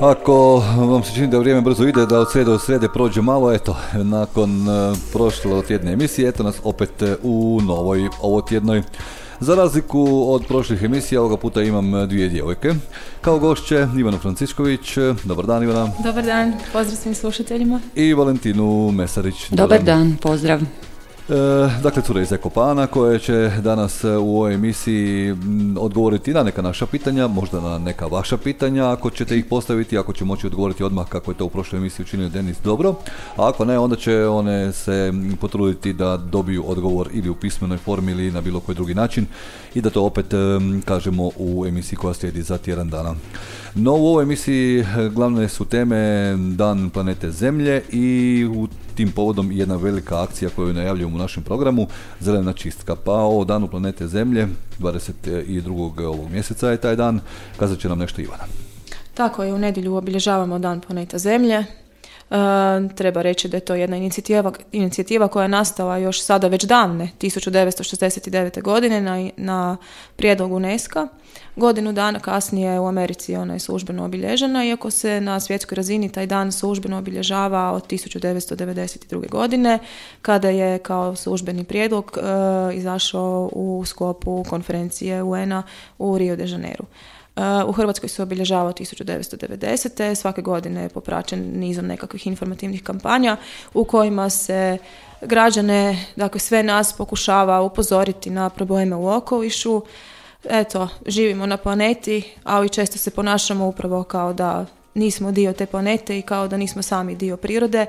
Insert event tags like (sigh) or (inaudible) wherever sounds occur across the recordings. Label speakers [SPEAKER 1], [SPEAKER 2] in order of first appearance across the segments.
[SPEAKER 1] Ako vam se čini da vrijeme brzo ide, da od srede do srede prođe malo, eto, nakon e, prošle tjedne emisije, eto nas opet e, u novoj ovotjednoj. Za razliku od prošlih emisija, ovoga puta imam dvije djevojke. Kao gošće Ivana Francišković, dobar dan Ivana.
[SPEAKER 2] Dobar dan, pozdrav svim slušateljima.
[SPEAKER 1] I Valentinu Mesarić.
[SPEAKER 3] Dobar dan, pozdrav.
[SPEAKER 1] E, dakle, cure iz Ekopana koje će danas e, u ovoj emisiji odgovoriti na neka naša pitanja, možda na neka vaša pitanja, ako ćete ih postaviti, ako će moći odgovoriti odmah kako je to u prošloj emisiji učinio Denis dobro, a ako ne, onda će one se potruditi da dobiju odgovor ili u pismenoj formi ili na bilo koji drugi način i da to opet kažemo u emisiji koja slijedi za tjedan dana. No u ovoj emisiji e, glavne su teme Dan planete Zemlje i u tim povodom jedna velika akcija koju najavljujemo u našem programu, Zelena čistka. Pa o danu planete Zemlje, 22. ovog mjeseca je taj dan, kazat će nam nešto Ivana.
[SPEAKER 2] Tako je, u nedjelju obilježavamo Dan planeta Zemlje. E, treba reći da je to jedna inicijativa, inicijativa koja je nastala još sada već davne, 1969. godine na, na prijedlog UNESCO. Godinu dana kasnije u Americi ona je službeno obilježena, iako se na svjetskoj razini taj dan službeno obilježava od 1992. godine, kada je kao službeni prijedlog e, izašao u sklopu konferencije UN-a u Rio de Janeiro. U Hrvatskoj se obilježava 1990. Svake godine je popraćen nizom nekakvih informativnih kampanja u kojima se građane, dakle sve nas pokušava upozoriti na probleme u okolišu. Eto, živimo na planeti, ali često se ponašamo upravo kao da nismo dio te planete i kao da nismo sami dio prirode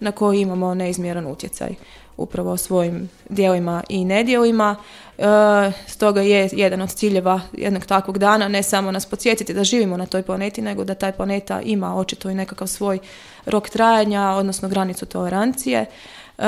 [SPEAKER 2] na koji imamo neizmjeran utjecaj upravo svojim dijelima i nedjelima. E, stoga je jedan od ciljeva jednog takvog dana ne samo nas podsjetiti da živimo na toj planeti, nego da taj planeta ima očito i nekakav svoj rok trajanja, odnosno granicu tolerancije. E,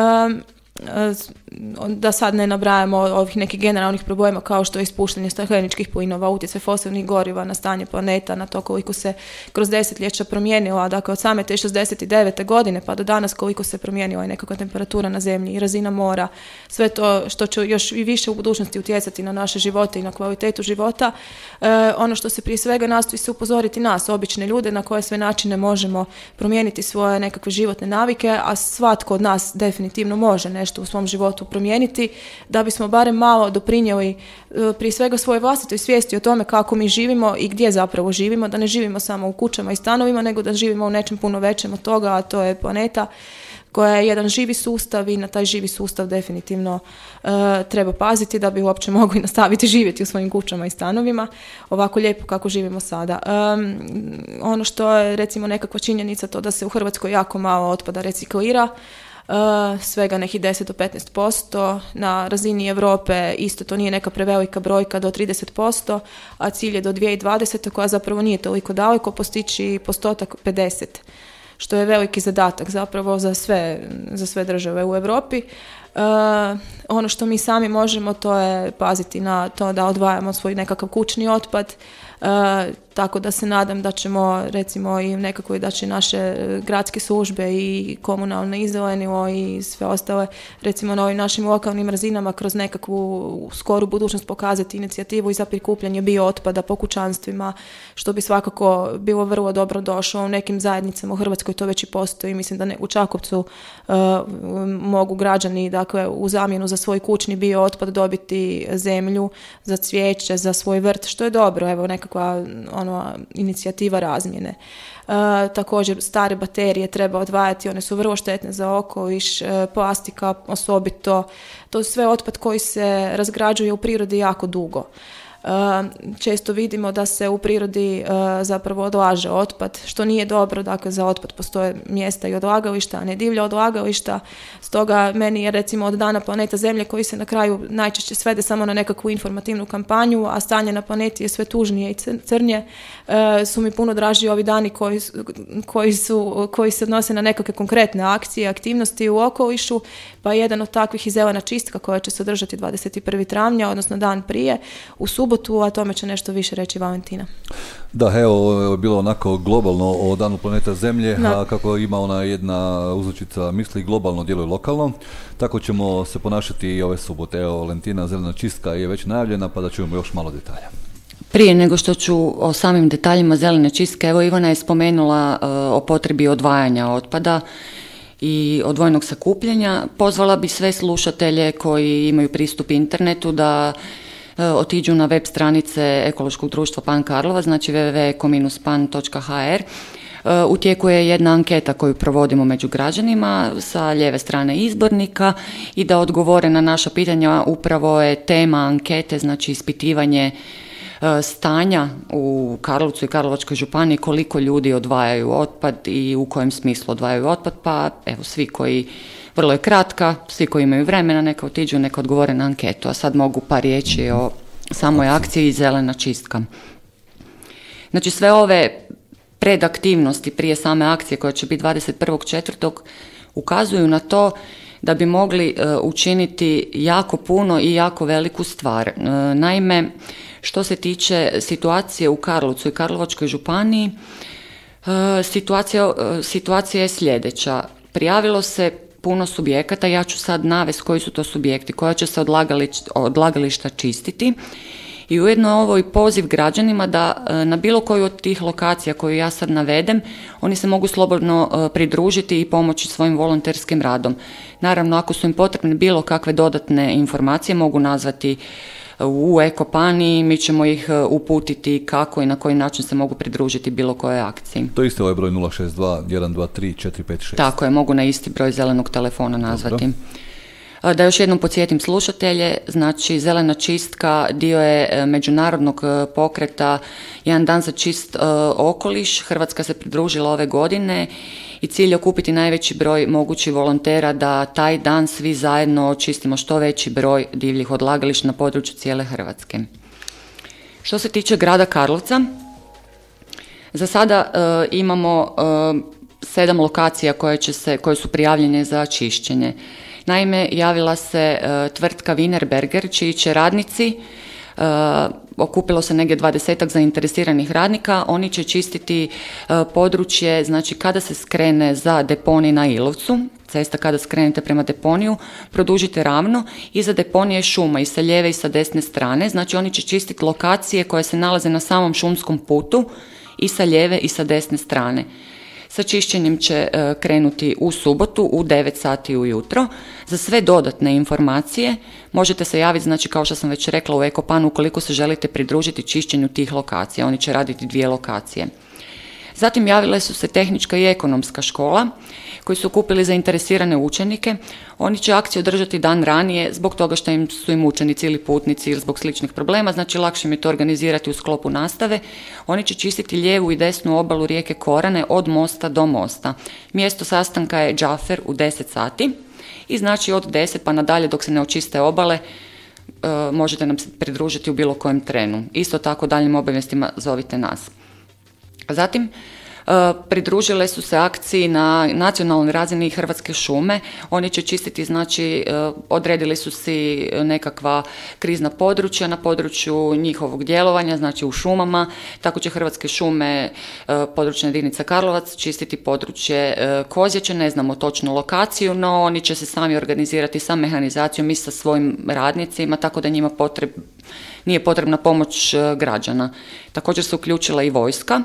[SPEAKER 2] da sad ne nabrajamo ovih nekih generalnih problema kao što je ispuštanje stakleničkih plinova, utjecaj fosilnih goriva na stanje planeta, na to koliko se kroz desetljeća promijenila, dakle od same te 69. godine pa do danas koliko se promijenila i nekakva temperatura na zemlji i razina mora, sve to što će još i više u budućnosti utjecati na naše živote i na kvalitetu života, e, ono što se prije svega nastoji se upozoriti nas, obične ljude, na koje sve načine možemo promijeniti svoje nekakve životne navike, a svatko od nas definitivno može nešto u svom životu promijeniti da bismo barem malo doprinijeli e, prije svega svoje vlastitoj svijesti o tome kako mi živimo i gdje zapravo živimo, da ne živimo samo u kućama i stanovima, nego da živimo u nečem puno većem od toga, a to je planeta koja je jedan živi sustav i na taj živi sustav definitivno e, treba paziti da bi uopće mogli (laughs) nastaviti živjeti u svojim kućama i stanovima ovako lijepo kako živimo sada. ono što je recimo nekakva činjenica to da se u Hrvatskoj jako malo otpada reciklira, Uh, svega nekih 10 do 15%, na razini Europe isto to nije neka prevelika brojka do 30%, a cilj je do 2020. koja zapravo nije toliko daleko postići postotak 50 što je veliki zadatak zapravo za sve, za sve države u Europi. Uh, ono što mi sami možemo to je paziti na to da odvajamo svoj nekakav kućni otpad, E, tako da se nadam da ćemo recimo i nekako da će naše gradske službe i komunalne izelenilo i sve ostale recimo na ovim našim lokalnim razinama kroz nekakvu skoru budućnost pokazati inicijativu i za prikupljanje bio otpada po kućanstvima što bi svakako bilo vrlo dobro došlo u nekim zajednicama u Hrvatskoj to već i postoji. Mislim da ne, u Čakovcu e, mogu građani dakle u zamjenu za svoj kućni bio otpad dobiti zemlju za cvijeće za svoj vrt što je dobro. Evo nekako nekakva ono, inicijativa razmjene. E, također stare baterije treba odvajati, one su vrlo štetne za okoliš, e, plastika osobito, to je sve otpad koji se razgrađuje u prirodi jako dugo. Često vidimo da se u prirodi zapravo odlaže otpad, što nije dobro, dakle za otpad postoje mjesta i odlagališta, a ne divlja odlagališta. Stoga meni je recimo od dana planeta Zemlje koji se na kraju najčešće svede samo na nekakvu informativnu kampanju, a stanje na planeti je sve tužnije i crnje, su mi puno draži ovi dani koji, koji, su, koji se odnose na nekakve konkretne akcije, aktivnosti u okolišu, pa jedan od takvih je zelena čistka koja će se održati 21. travnja, odnosno dan prije, u subotu, a tome će nešto više reći Valentina.
[SPEAKER 1] Da, evo, je bilo onako globalno o danu planeta Zemlje, a kako ima ona jedna uzlučica misli globalno djeluje lokalno, tako ćemo se ponašati i ove subote. Evo, Valentina, zelena čistka je već najavljena, pa da čujemo još malo detalja.
[SPEAKER 4] Prije nego što ću o samim detaljima zelene čistke, evo Ivana je spomenula e, o potrebi odvajanja otpada i odvojnog sakupljanja. Pozvala bi sve slušatelje koji imaju pristup internetu da e, otiđu na web stranice Ekološkog društva Pan Karlova, znači www.eko-pan.hr. E, u tijeku je jedna anketa koju provodimo među građanima sa lijeve strane izbornika i da odgovore na naša pitanja upravo je tema ankete, znači ispitivanje stanja u Karlovcu i Karlovačkoj županiji koliko ljudi odvajaju otpad i u kojem smislu odvajaju otpad, pa evo svi koji vrlo je kratka, svi koji imaju vremena neka otiđu, neka odgovore na anketu, a sad mogu par riječi o samoj akciji zelena čistka. Znači sve ove predaktivnosti prije same akcije koja će biti 21.4. ukazuju na to da bi mogli e, učiniti jako puno i jako veliku stvar. E, naime, što se tiče situacije u Karlovcu i Karlovačkoj županiji, e, situacija, e, situacija je sljedeća. Prijavilo se puno subjekata, ja ću sad navesti koji su to subjekti, koja će se odlagališta čistiti i ujedno je ovo i poziv građanima da e, na bilo koju od tih lokacija koju ja sad navedem, oni se mogu slobodno pridružiti i pomoći svojim volonterskim radom. Naravno, ako su im potrebne bilo kakve dodatne informacije, mogu nazvati u Ekopani, mi ćemo ih e, uputiti kako i na koji način se mogu pridružiti bilo kojoj akciji.
[SPEAKER 1] To je isto ovaj broj 062 123 456.
[SPEAKER 4] Tako je, mogu na isti broj zelenog telefona nazvati. E, da još jednom podsjetim slušatelje, znači zelena čistka dio je e, međunarodnog pokreta Jedan dan za čist okoliš. Hrvatska se pridružila ove godine i cilj je okupiti najveći broj mogućih volontera da taj dan svi zajedno očistimo što veći broj divljih odlagališta na području cijele Hrvatske. Što se tiče grada Karlovca, za sada e, imamo e, sedam lokacija koje, će se, koje su prijavljene za čišćenje. Naime, javila se e, tvrtka Wienerberger, čiji će radnici okupilo se negdje dvadesetak zainteresiranih radnika, oni će čistiti e, područje, znači kada se skrene za deponi na Ilovcu, cesta kada skrenete prema deponiju, produžite ravno, iza deponije šuma i sa lijeve i sa desne strane, znači oni će čistiti lokacije koje se nalaze na samom šumskom putu i sa lijeve i sa desne strane. Sa čišćenjem će e, krenuti u subotu u 9 sati ujutro. Za sve dodatne informacije možete se javiti, znači kao što sam već rekla u Ekopanu, ukoliko se želite pridružiti čišćenju tih lokacija. Oni će raditi dvije lokacije. Zatim javile su se tehnička i ekonomska škola koji su kupili zainteresirane učenike. Oni će akciju održati dan ranije zbog toga što im su im učenici ili putnici ili zbog sličnih problema, znači lakše je to organizirati u sklopu nastave. Oni će čistiti lijevu i desnu obalu rijeke Korane od mosta do mosta. Mjesto sastanka je Džafer u 10 sati i znači od 10 pa nadalje dok se ne očiste obale e, možete nam se pridružiti u bilo kojem trenu. Isto tako daljim obavijestima zovite nas. Zatim, E, pridružile su se akciji na nacionalnoj razini Hrvatske šume. Oni će čistiti, znači e, odredili su si nekakva krizna područja na području njihovog djelovanja, znači u šumama. Tako će Hrvatske šume, e, područna jedinica Karlovac, čistiti područje Kozjeće, ne znamo točnu lokaciju, no oni će se sami organizirati sa mehanizacijom i sa svojim radnicima, tako da njima potreb, nije potrebna pomoć građana. Također se uključila i vojska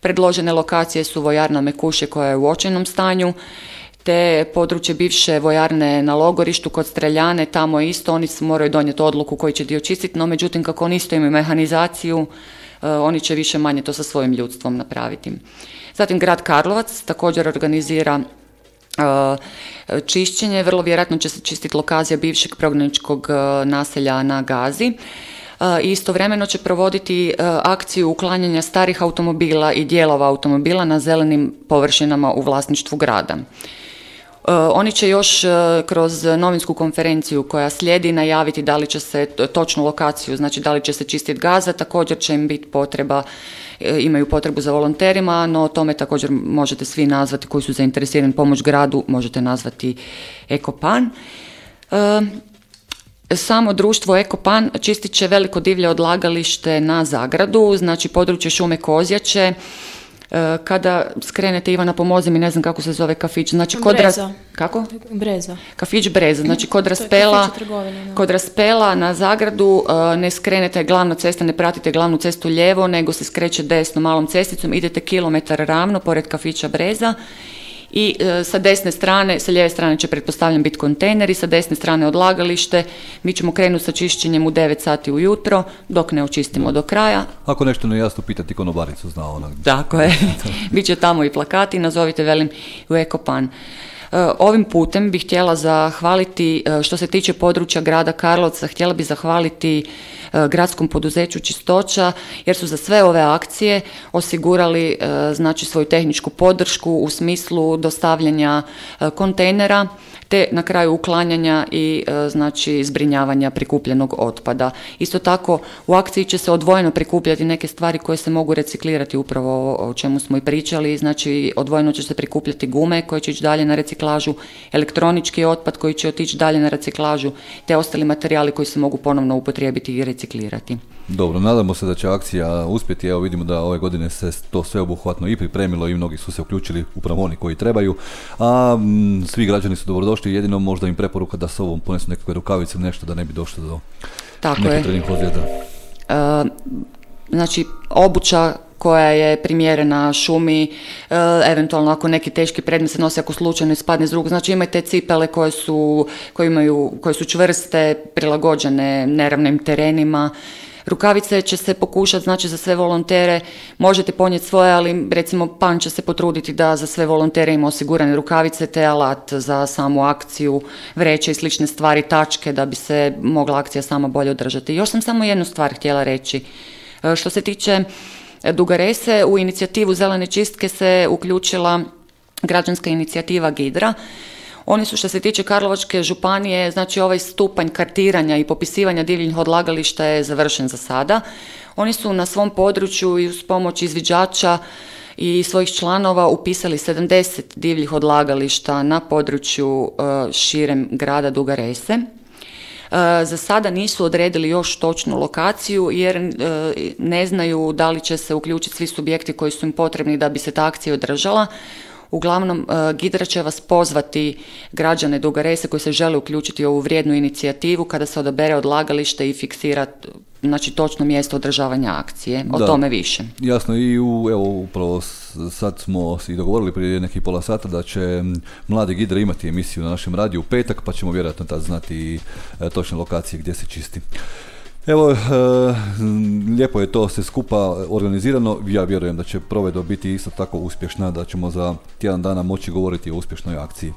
[SPEAKER 4] Predložene lokacije su vojarna Mekuše koja je u očajnom stanju, te područje bivše vojarne na logorištu kod Streljane, tamo je isto, oni moraju donijeti odluku koji će dio čistiti, no međutim kako oni isto imaju mehanizaciju, e, oni će više manje to sa svojim ljudstvom napraviti. Zatim grad Karlovac također organizira e, čišćenje, vrlo vjerojatno će se čistiti lokacija bivšeg prognaničkog e, naselja na Gazi. I istovremeno će provoditi akciju uklanjanja starih automobila i dijelova automobila na zelenim površinama u vlasništvu grada. Oni će još kroz novinsku konferenciju koja slijedi najaviti da li će se točnu lokaciju, znači da li će se čistiti gaza, također će im biti potreba E, imaju potrebu za volonterima, no o tome također možete svi nazvati koji su zainteresirani pomoć gradu, možete nazvati Ekopan. Samo društvo Ekopan čistit će veliko divlje odlagalište na Zagradu, znači područje šume Kozjače, E, kada skrenete Ivana pomozi mi, ne znam kako se zove kafić, znači kod
[SPEAKER 2] Breza.
[SPEAKER 4] kako?
[SPEAKER 2] Breza.
[SPEAKER 4] Kafić Breza, znači kod Raspela, kod Raspela na Zagradu e, ne skrenete glavnu cestu, ne pratite glavnu cestu lijevo, nego se skreće desno malom cesticom, idete kilometar ravno pored kafića Breza i e, sa desne strane, sa lijeve strane će pretpostavljam biti kontejneri, sa desne strane odlagalište, mi ćemo krenuti sa čišćenjem u 9 sati ujutro, dok ne očistimo do kraja.
[SPEAKER 1] Ako nešto ne jasno pitati konobaricu, zna ona.
[SPEAKER 4] Tako je, (laughs) bit će tamo i plakati, nazovite velim u Ekopan. E, ovim putem bih htjela zahvaliti, e, što se tiče područja grada Karlovca, htjela bih zahvaliti E, gradskom poduzeću Čistoća jer su za sve ove akcije osigurali znači svoju tehničku podršku u smislu dostavljanja kontejnera te na kraju uklanjanja i znači zbrinjavanja prikupljenog otpada. Isto tako u akciji će se odvojeno prikupljati neke stvari koje se mogu reciklirati upravo o čemu smo i pričali, znači odvojeno će se prikupljati gume koje će ići dalje na reciklažu, elektronički otpad koji će otići dalje na reciklažu, te ostali materijali koji se mogu ponovno upotrijebiti i reciklirati.
[SPEAKER 1] Dobro, nadamo se da će akcija uspjeti. Evo vidimo da ove godine se to sve obuhvatno i pripremilo i mnogi su se uključili, upravo oni koji trebaju. A svi građani su dobrodošli, jedino možda im preporuka da s ovom ponesu nekakve rukavice nešto da ne bi došlo do
[SPEAKER 4] Tako nekih e, znači, obuća koja je primjerena šumi, e, eventualno ako neki teški predmet se nosi ako slučajno ispadne s ruku. Znači imajte cipele koje su, koje imaju, koje su čvrste, prilagođene neravnim terenima. Rukavice će se pokušati, znači za sve volontere, možete ponijeti svoje, ali recimo PAN će se potruditi da za sve volontere ima osigurane rukavice te alat za samu akciju, vreće i slične stvari, tačke da bi se mogla akcija sama bolje održati. Još sam samo jednu stvar htjela reći. E, što se tiče Dugarese u inicijativu Zelene čistke se uključila građanska inicijativa Gidra. Oni su što se tiče Karlovačke županije, znači ovaj stupanj kartiranja i popisivanja divljih odlagališta je završen za sada. Oni su na svom području i uz pomoć izviđača i svojih članova upisali 70 divljih odlagališta na području e, širem grada Dugarese. E, za sada nisu odredili još točnu lokaciju jer e, ne znaju da li će se uključiti svi subjekti koji su im potrebni da bi se ta akcija održala. Uglavnom, e, Gidra će vas pozvati građane Dugarese koji se žele uključiti u ovu vrijednu inicijativu kada se odabere odlagalište i fiksira znači točno mjesto održavanja akcije. O tome više.
[SPEAKER 1] Jasno i u, evo upravo sad smo i dogovorili prije nekih pola sata da će mladi Gidra imati emisiju na našem radiju u petak pa ćemo vjerojatno tad znati i e, točne lokacije gdje se čisti. Evo, e, lijepo je to sve skupa organizirano. Ja vjerujem da će provedba biti isto tako uspješna, da ćemo za tjedan dana moći govoriti o uspješnoj akciji.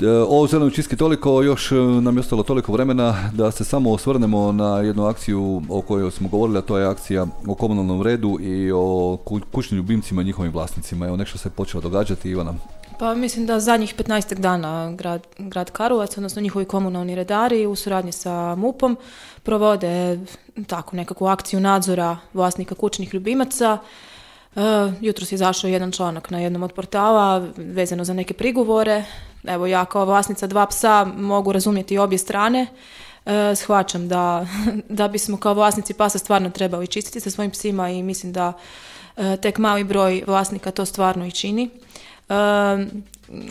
[SPEAKER 1] E, o zelenoj čiski toliko, još e, nam je ostalo toliko vremena da se samo osvrnemo na jednu akciju o kojoj smo govorili, a to je akcija o komunalnom redu i o kućnim ljubimcima i njihovim vlasnicima. Evo nešto se počelo događati, Ivana.
[SPEAKER 2] Pa mislim da zadnjih 15 dana grad, grad Karlovac, odnosno njihovi komunalni redari u suradnji sa MUP-om provode tako nekakvu akciju nadzora vlasnika kućnih ljubimaca. Uh, jutros je izašao jedan članak na jednom od portala vezano za neke prigovore. Evo ja kao vlasnica dva psa mogu razumjeti obje strane. Uh, shvaćam da, (laughs) da bismo kao vlasnici pasa stvarno trebali čistiti sa svojim psima i mislim da uh, tek mali broj vlasnika to stvarno i čini Um,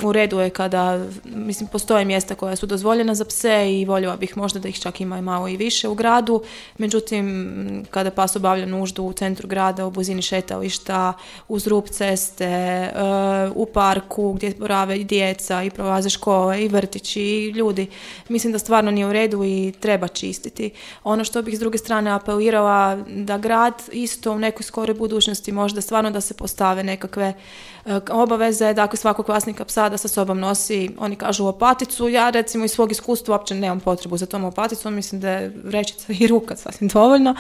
[SPEAKER 2] u redu je kada, mislim, postoje mjesta koja su dozvoljena za pse i voljela bih možda da ih čak ima i malo i više u gradu. Međutim, kada pas obavlja nuždu u centru grada, u blizini šetališta, uz rub ceste, eh, u parku gdje borave i djeca i prolaze škole i vrtići i ljudi, mislim da stvarno nije u redu i treba čistiti. Ono što bih s druge strane apelirala da grad isto u nekoj skoroj budućnosti možda stvarno da se postave nekakve eh, obaveze, dakle svakog vlasnika neka psa da sa sobom nosi, oni kažu opaticu, ja recimo iz svog iskustva uopće nemam potrebu za tom opaticom, mislim da je vrećica i ruka (laughs) sasvim dovoljno,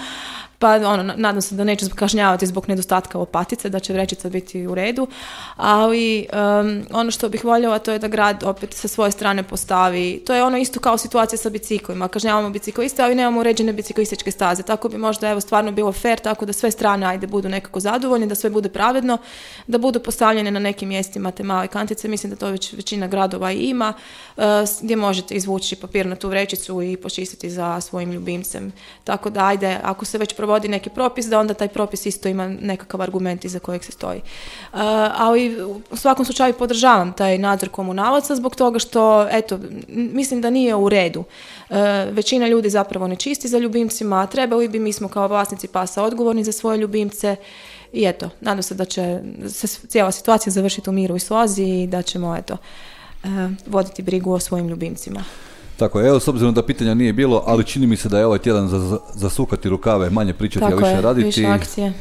[SPEAKER 2] pa ono, nadam se da neće kažnjavati zbog nedostatka opatice, da će vrećica biti u redu, ali ono što bih voljela to je da grad opet sa svoje strane postavi, to je ono isto kao situacija sa biciklima, kažnjavamo bicikliste, ali nemamo uređene biciklističke staze, tako bi možda evo stvarno bilo fair, tako da sve strane ajde budu nekako zadovoljni, da sve bude pravedno, da budu postavljene na nekim mjestima te male kantice, mislim da to već većina gradova i ima, uh, gdje možete izvući papir na tu vrećicu i počistiti za svojim ljubimcem. Tako da ajde, ako se već provodi neki propis, da onda taj propis isto ima nekakav argument iza kojeg se stoji. Uh, ali u svakom slučaju podržavam taj nadzor komunalaca zbog toga što, eto, mislim da nije u redu. Uh, većina ljudi zapravo ne čisti za ljubimcima, trebali bi, mi smo kao vlasnici pasa odgovorni za svoje ljubimce i eto, nadam se da će se cijela situacija završiti u miru i slozi i da ćemo, eto, uh, voditi brigu o svojim ljubimcima.
[SPEAKER 1] Tako je, evo s obzirom da pitanja nije bilo, ali čini mi se da je ovaj tjedan za, zasukati rukave, manje pričati, a više raditi.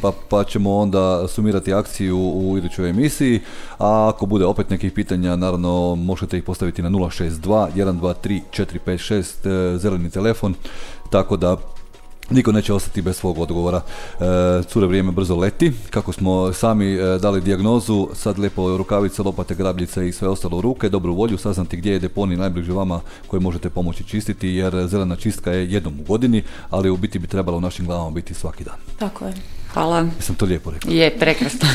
[SPEAKER 1] Pa, pa ćemo onda sumirati akciju u idućoj emisiji. A ako bude opet nekih pitanja, naravno možete ih postaviti na 062 123 456 zeleni telefon. Tako da Niko neće ostati bez svog odgovora. E, cure vrijeme brzo leti. Kako smo sami e, dali dijagnozu, sad lijepo rukavice, lopate, grabljice i sve ostalo u ruke, dobru volju, saznati gdje je deponij najbliži vama koji možete pomoći čistiti, jer zelena čistka je jednom u godini, ali u biti bi trebalo u našim glavama biti svaki dan.
[SPEAKER 2] Tako je.
[SPEAKER 4] Hvala.
[SPEAKER 1] Jesam to lijepo rekao.
[SPEAKER 4] Je, prekrasno.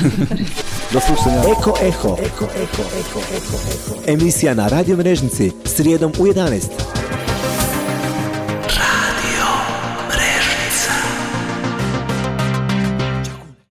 [SPEAKER 4] (laughs)
[SPEAKER 5] Do slušanja. Eko, eko. Eko, eko, eko, eko, eko. Emisija na radio mrežnici, srijedom u 11.